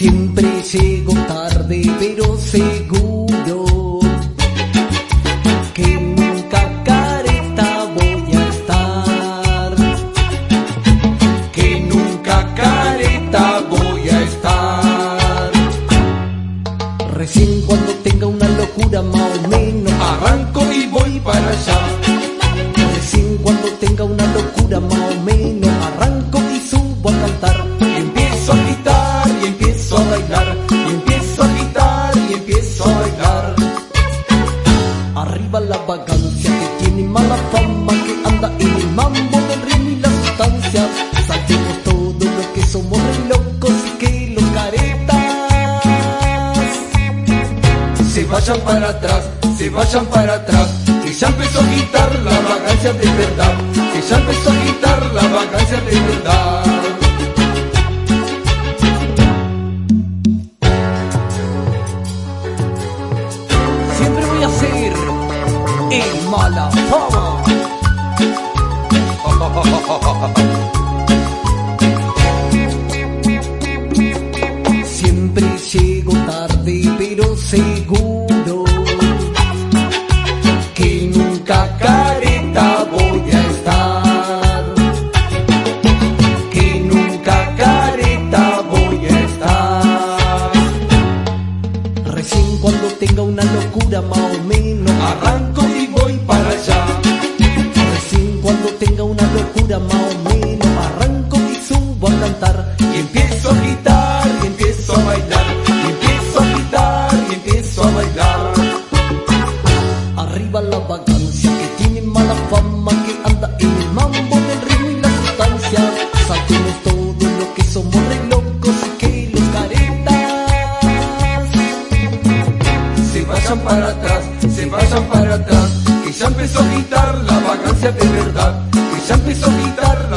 Siempre llego tarde, pero seguro que nunca careta voy a estar. Que nunca careta voy a estar. Recién cuando tenga una locura más o menos, arranco y voy para allá. La vagancia que tiene mala fama que anda en el mambo del ritmo y la sustancia. Saltemos todo lo que somos re locos que los caretas se vayan para atrás, se vayan para atrás. Que ya empezó a quitar la vagancia de verdad. Que ya empezó a quitar la vagancia de verdad. Mala. Siempre llego tarde, pero seguro que nunca careta cuando tenga una locura más o menos. Arranco y voy para allá. Recién cuando tenga una locura más o menos. Arranco y subo a cantar. Y empiezo a gritar y empiezo a bailar. Y empiezo a gritar y empiezo a bailar. Arriba la vagancia que tiene mala fama que anda en el mambo vayan para atrás, se vayan para atrás, que ya empezó a quitar la vagancia de verdad, que ya empezó a quitar